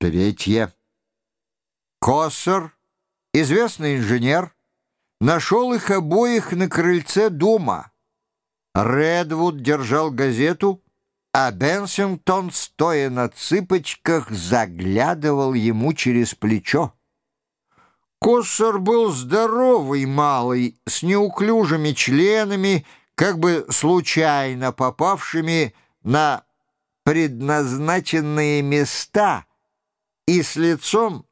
Третье. Коссер, известный инженер, нашел их обоих на крыльце дома. Редвуд держал газету, а Бенсингтон, стоя на цыпочках, заглядывал ему через плечо. Коссор был здоровый малый, с неуклюжими членами, как бы случайно попавшими на предназначенные места и с лицом,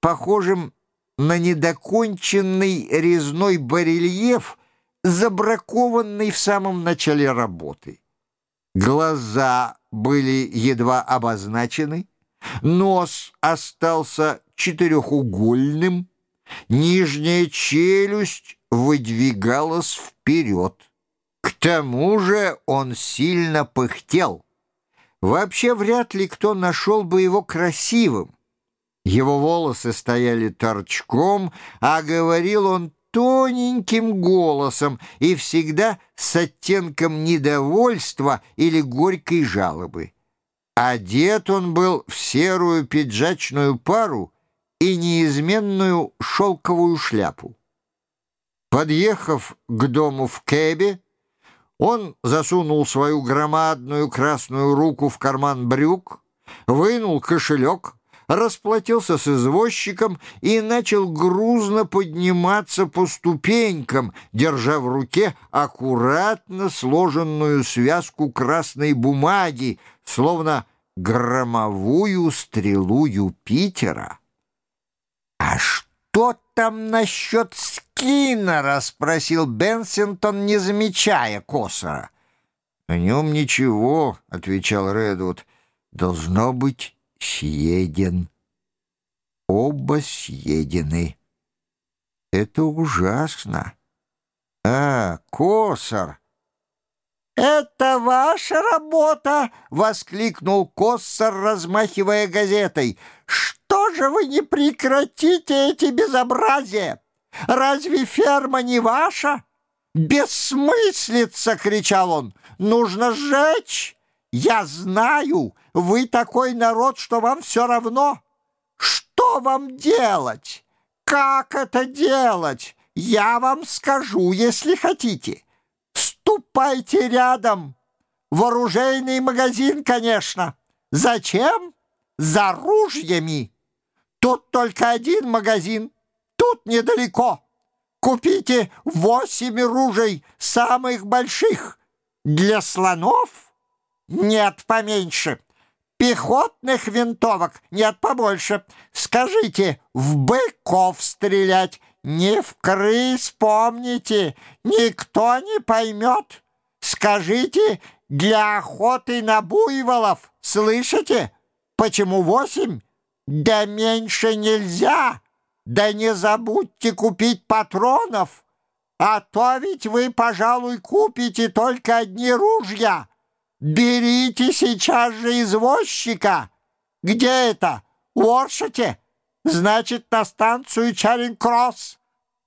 похожим на недоконченный резной барельеф, забракованный в самом начале работы. Глаза были едва обозначены, нос остался четырехугольным, нижняя челюсть выдвигалась вперед. К тому же он сильно пыхтел. Вообще вряд ли кто нашел бы его красивым. Его волосы стояли торчком, а говорил он тоненьким голосом и всегда с оттенком недовольства или горькой жалобы. Одет он был в серую пиджачную пару и неизменную шелковую шляпу. Подъехав к дому в Кэбе, он засунул свою громадную красную руку в карман брюк, вынул кошелек, расплатился с извозчиком и начал грузно подниматься по ступенькам, держа в руке аккуратно сложенную связку красной бумаги, словно громовую стрелу Юпитера. «А что там насчет Скиннера?» — спросил Бенсингтон, не замечая Косора. «О нем ничего», — отвечал Редвуд. «Должно быть съеден. Оба съедены. Это ужасно. А, Косор!» «Это ваша работа!» — воскликнул Коссор, размахивая газетой. «Что же вы не прекратите эти безобразия? Разве ферма не ваша?» «Бессмыслица!» — кричал он. «Нужно сжечь! Я знаю, вы такой народ, что вам все равно. Что вам делать? Как это делать? Я вам скажу, если хотите». Ступайте рядом. В оружейный магазин, конечно. Зачем? За ружьями. Тут только один магазин. Тут недалеко. Купите восемь ружей, самых больших. Для слонов? Нет, поменьше. Пехотных винтовок? Нет, побольше. Скажите, в быков стрелять? Не в крыс, помните, никто не поймет. Скажите, для охоты на буйволов, слышите? Почему восемь? Да меньше нельзя. Да не забудьте купить патронов, а то ведь вы, пожалуй, купите только одни ружья. Берите сейчас же извозчика. Где это? В Оршете? Значит, на станцию Чаринг-Кросс.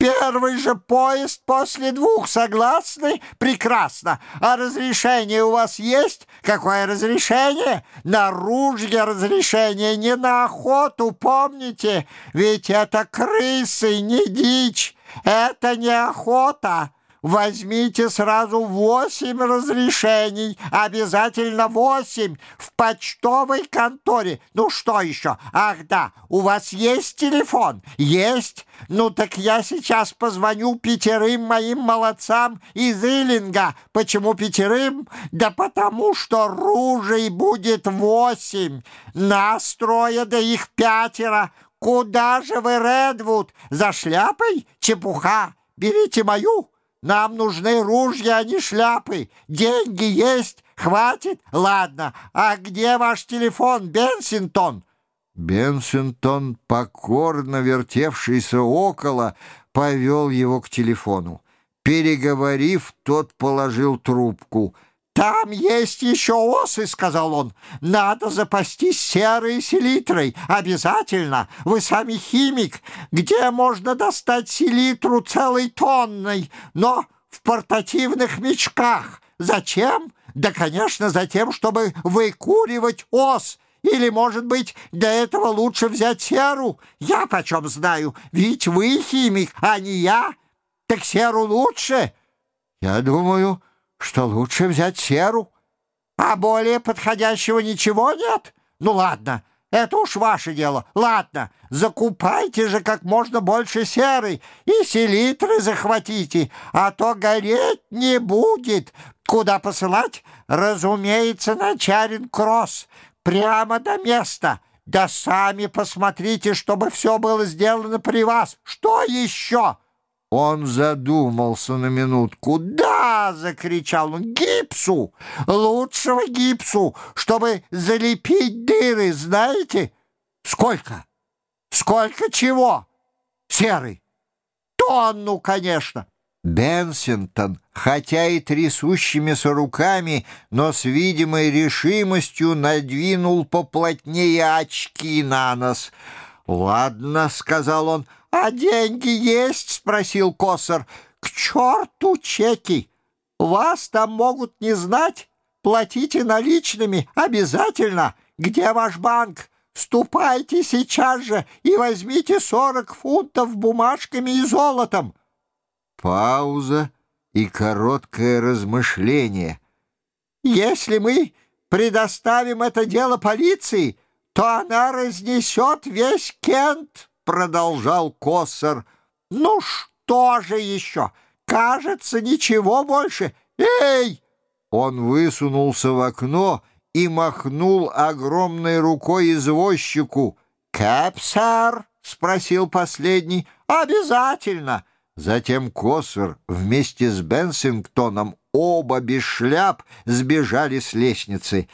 Первый же поезд после двух, согласны? Прекрасно. А разрешение у вас есть? Какое разрешение? На ружье разрешение, не на охоту, помните? Ведь это крысы, не дичь. Это не охота. Возьмите сразу восемь разрешений, обязательно восемь, в почтовой конторе. Ну что еще? Ах да, у вас есть телефон? Есть? Ну так я сейчас позвоню пятерым моим молодцам из Иллинга. Почему пятерым? Да потому что ружей будет восемь. Нас трое, да их пятеро. Куда же вы, Редвуд? За шляпой? Чепуха. Берите мою. Нам нужны ружья, а не шляпы. Деньги есть, хватит? Ладно. А где ваш телефон, Бенсингтон?» Бенсингтон, покорно вертевшийся около, повел его к телефону. Переговорив, тот положил трубку — «Там есть еще осы», — сказал он. «Надо запастись серой селитрой. Обязательно. Вы сами химик. Где можно достать селитру целой тонной, но в портативных мешках? Зачем? Да, конечно, за тем, чтобы выкуривать ос. Или, может быть, для этого лучше взять серу? Я почем знаю, ведь вы химик, а не я. Так серу лучше? Я думаю, что лучше взять серу. А более подходящего ничего нет? Ну ладно, это уж ваше дело. Ладно, закупайте же как можно больше серы и селитры захватите, а то гореть не будет. Куда посылать? Разумеется, на Чаринг-Кросс. Прямо до места. Да сами посмотрите, чтобы все было сделано при вас. Что еще?» Он задумался на минутку. «Да!» — закричал он. «Гипсу! Лучшего гипсу, чтобы залепить дыры, знаете? Сколько? Сколько чего? Серый? Тонну, конечно!» Бенсингтон, хотя и трясущимися руками, но с видимой решимостью надвинул поплотнее очки на нос. «Ладно», — сказал он, — «А деньги есть?» — спросил Косар. «К черту чеки! Вас там могут не знать. Платите наличными обязательно. Где ваш банк? Ступайте сейчас же и возьмите сорок фунтов бумажками и золотом». Пауза и короткое размышление. «Если мы предоставим это дело полиции, то она разнесет весь Кент» продолжал Коссор. «Ну что же еще? Кажется, ничего больше. Эй!» Он высунулся в окно и махнул огромной рукой извозчику. «Кэп, сэр?» — спросил последний. «Обязательно!» Затем Коссор вместе с Бенсингтоном оба без шляп сбежали с лестницы.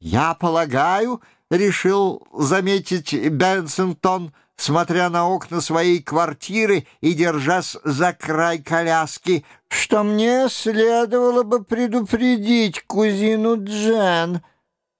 «Я полагаю, — решил заметить Бенсингтон, — смотря на окна своей квартиры и держась за край коляски, что мне следовало бы предупредить кузину Джен.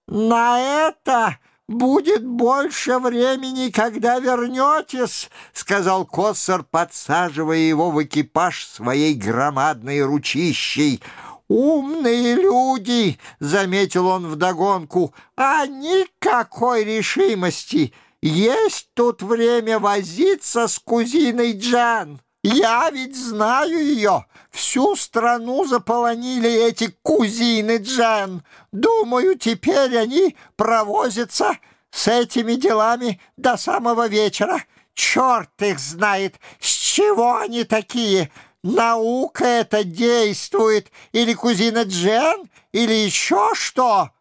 На это будет больше времени, когда вернетесь, — сказал Коссор, подсаживая его в экипаж своей громадной ручищей. «Умные люди!» — заметил он вдогонку. «А никакой решимости!» Есть тут время возиться с кузиной Джан. Я ведь знаю ее. Всю страну заполонили эти кузины Джан. Думаю, теперь они провозятся с этими делами до самого вечера. Черт их знает, с чего они такие. Наука это действует. Или кузина Джен, или еще что.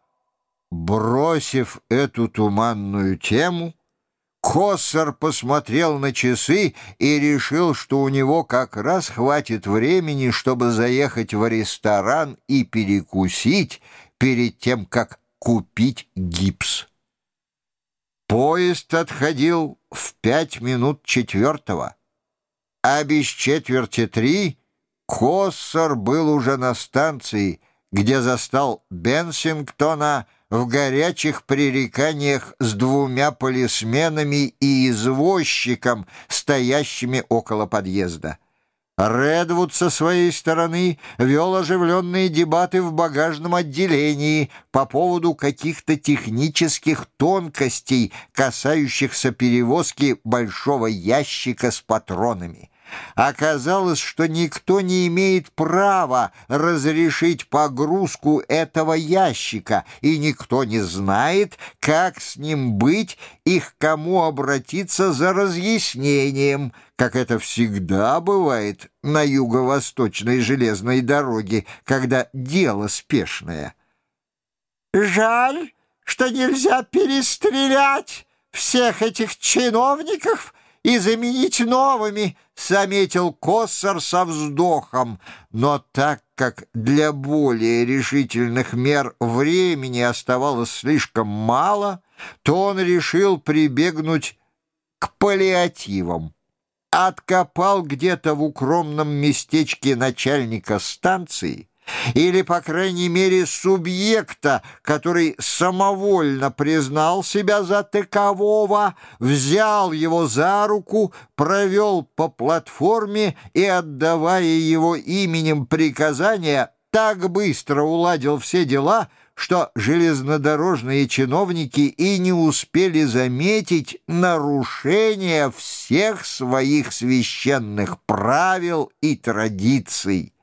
Бросив эту туманную тему, Коссор посмотрел на часы и решил, что у него как раз хватит времени, чтобы заехать в ресторан и перекусить перед тем, как купить гипс. Поезд отходил в пять минут четвертого, а без четверти три Коссор был уже на станции, где застал Бенсингтона, в горячих пререканиях с двумя полисменами и извозчиком, стоящими около подъезда. Редвуд со своей стороны вел оживленные дебаты в багажном отделении по поводу каких-то технических тонкостей, касающихся перевозки большого ящика с патронами. Оказалось, что никто не имеет права разрешить погрузку этого ящика, и никто не знает, как с ним быть и к кому обратиться за разъяснением, как это всегда бывает на юго-восточной железной дороге, когда дело спешное. «Жаль, что нельзя перестрелять всех этих чиновников», и заменить новыми, — заметил Коссор со вздохом. Но так как для более решительных мер времени оставалось слишком мало, то он решил прибегнуть к паллиативам. Откопал где-то в укромном местечке начальника станции — или, по крайней мере, субъекта, который самовольно признал себя за такового, взял его за руку, провел по платформе и, отдавая его именем приказания, так быстро уладил все дела, что железнодорожные чиновники и не успели заметить нарушения всех своих священных правил и традиций.